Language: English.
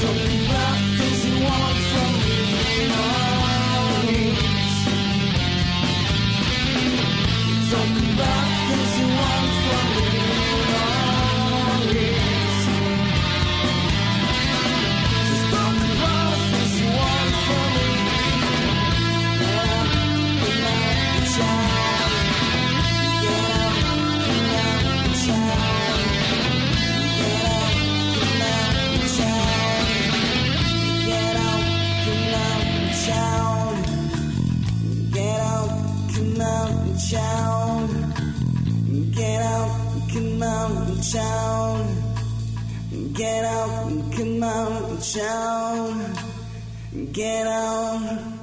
Don't come out and shout. Get out and come out and shout. Get out and come out and shout. Get out.